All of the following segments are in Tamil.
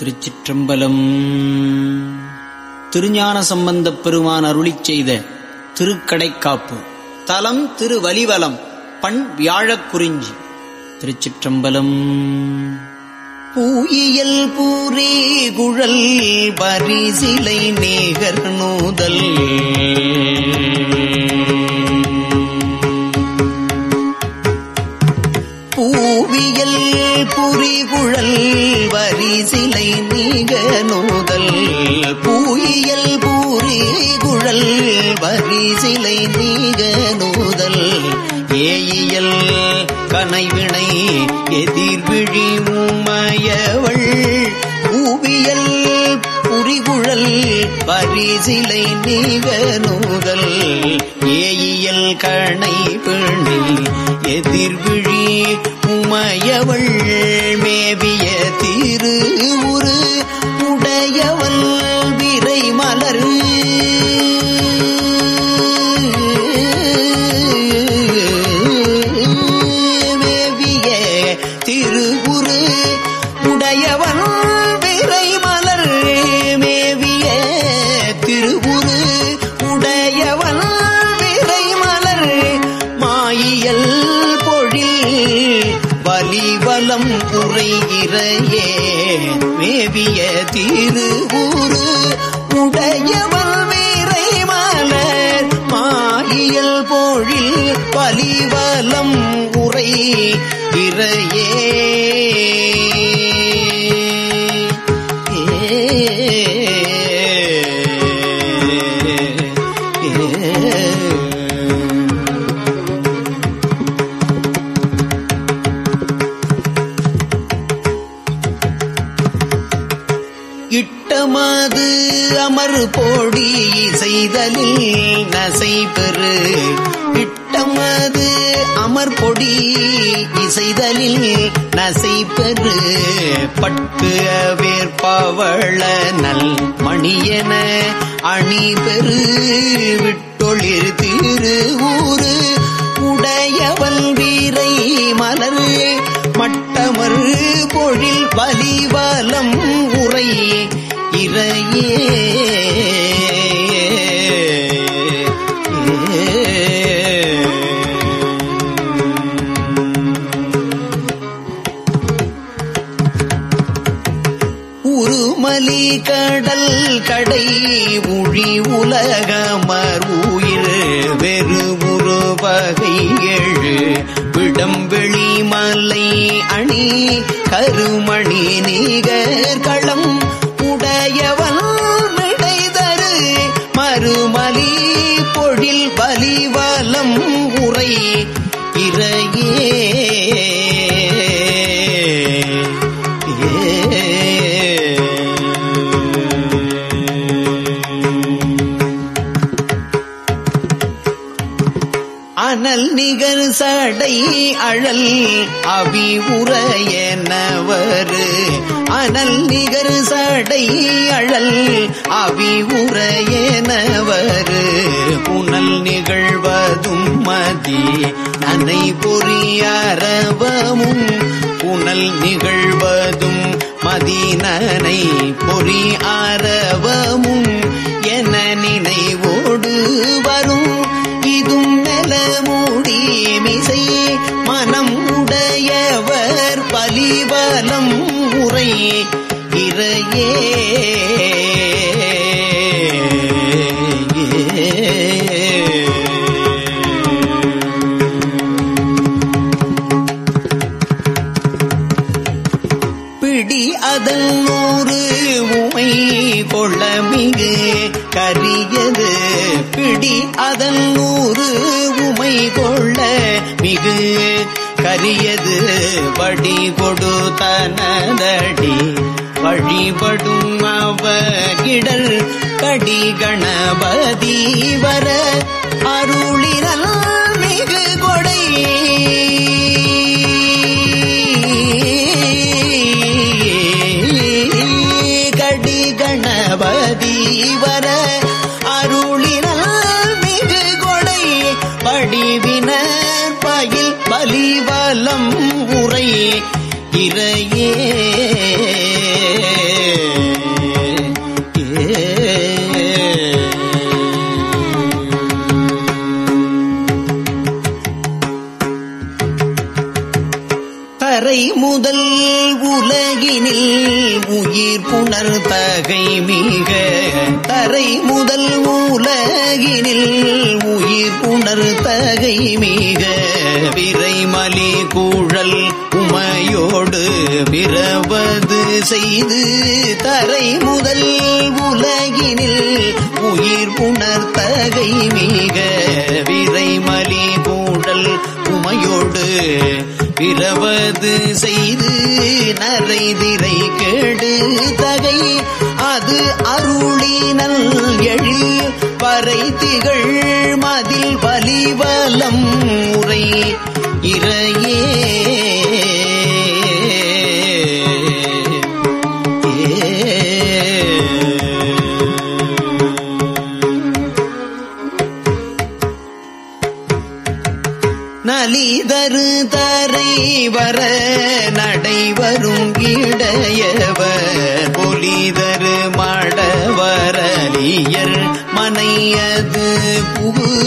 திருச்சிற்றம்பலம். திருஞான சம்பந்தப் பெருமான் அருளி செய்த திருக்கடைக்காப்பு. தலம் திருவலிவலம் பண் வியாழக் குறிஞ்சி. திருச்சிற்றம்பலம். பூயியல் பூரே குழல் பரிசிலை நேகர் நூதல். பூவியல் புரிகுழல் சிலை நீக நூதல் பூயியல் பூரி குழல் வரி சிலை நீக நூதல் ஏயியல் கனைவினை எதிர்விழி உமையவள் பூவியல் புரிகுழல் பரிசிலை நீக நூதல் ஏயியல் கணை பிணி எதிர் உரையிறையே மேவிய ஊரு உடையவள் வீரை மலர் மாயியல் பொழில் பலிவலம் உரை. இறையே அமர் போடி செய்தலில் நசை பெறு இட்டமது அமர் பொடி இசைதலில் நசை பெரு பட்டு வேற்பவள நல் மணியன அணி பெரு விட்டொளிர் திரு ஊரு உடையவன் வீரை மலர். மட்டமர் பொழில் வலிவலம் உலகமர் உயிர் வெறு உருவகை விடம்பெளி மலை அணி கருமணி நீகர் களம் உடையவன் விடைதரு மறுமலி பொழில் பலிவலம் உரை. இறையே சடை அழல் அவி உரையனவர். அனல் நிகர் சடை அழல் அவி உரையனவர். புனல் நிகழ்வதும் மதி நனை பொறியறவமும் புனல் நிகழ்வதும் மதினனை பொறியா பிடி அதன் நூறு உமை கொள்ள மிகு கரியது. பிடி அதன் நூறு உமை கொள்ள மிகு கரியது. வடி கொடுத்தனதடி வழிபடும் அவகிடல் கடி கணபதி வர அருளினல் மிகு கொடை. கடி கணபதி வர அருளினால் மிகு கொடை. படிவினர் பயில் பலிவலம் உரை. இறையே உயிர் தகை மிக விரைமலி கூழல் உமையோடு பிறவது செய்து தரை முதல் உலகினில் உயிர் புணர் தகை மிக விரைமலி கூழல் உமையோடு பிறவது செய்து நரை திரை கேடு தகை. அது அருளினல் எழி பறை திகழ் மதில் வலிவலம் உரை. இறையே. ஏ. வர நடைவரும் இடையவர். பொலிதரு மடவரலியர் மனையது புகு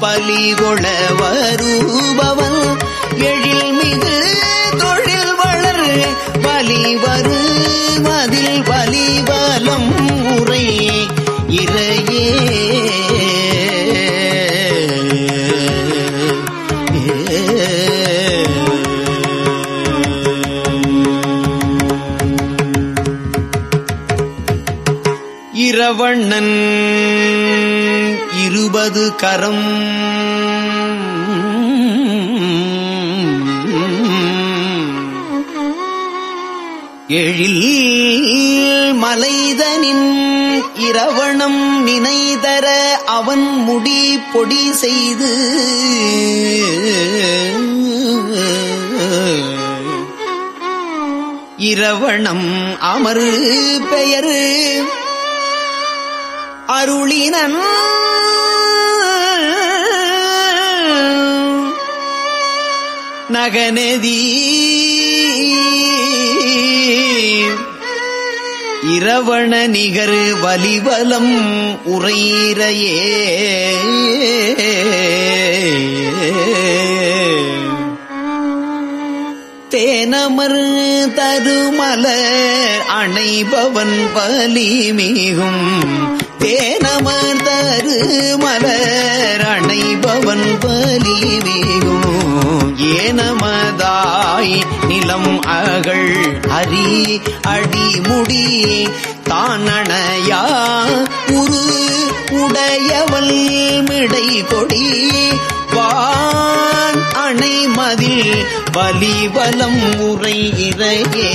பலிகொள வருபவன். எழில் மிகு தொழில் வளர் பலி வரும் இரவண்ணன் இருபது கரம். எழில் மலைதனின் இரவணம் நினைதர அவன் முடி பொடி செய்து. இரவணம் அமரு பெயரு. அருளினன். நகநதி. இரவண நிகர் வலிவலம் உரையிறையே தேனமர் தருமல அணைபவன் பலி மிகும். தேனமர் தருமலர் அணைபவன் பலி வேகும். ஏனமதாய் நிலம் அகழ் அரி அடிமுடி தானணையா? உரு உடையவள் மிடை கொடி வான் அணை மதில் வலிவலம் உரை இறையே.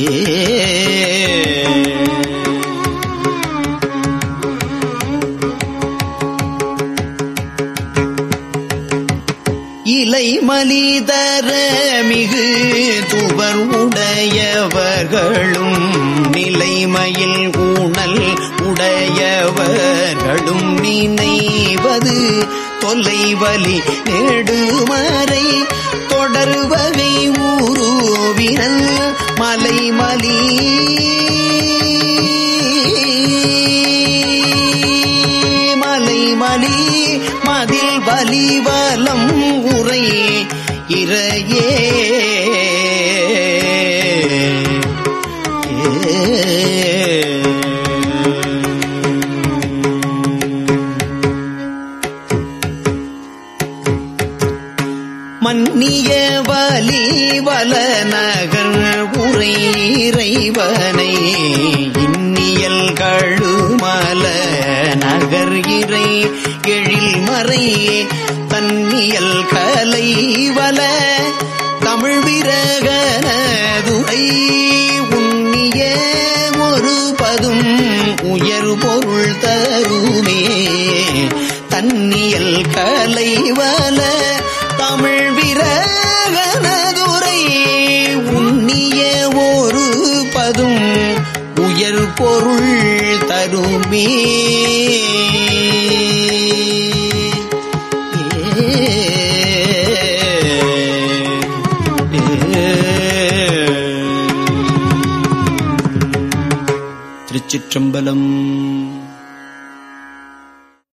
ஏ மனிதர மிகு துவர் உடையவர்களும் நிலைமயில் ஊணல் உடையவர்களும் நினைவது தொலைவலி நெடுமறை தொடர்வகை ஊருவினல் மலைமலி மதில் வலிவலம் உரை இறையே. மன்னிய வலி வல நகர் உரை இறைவனை இன்னியல் கழுமலை நகர் இறை எழில் மறை தன்னியல் கலை வல தமிழ் விரகன தருமே. திருச்சிற்றம்பலம்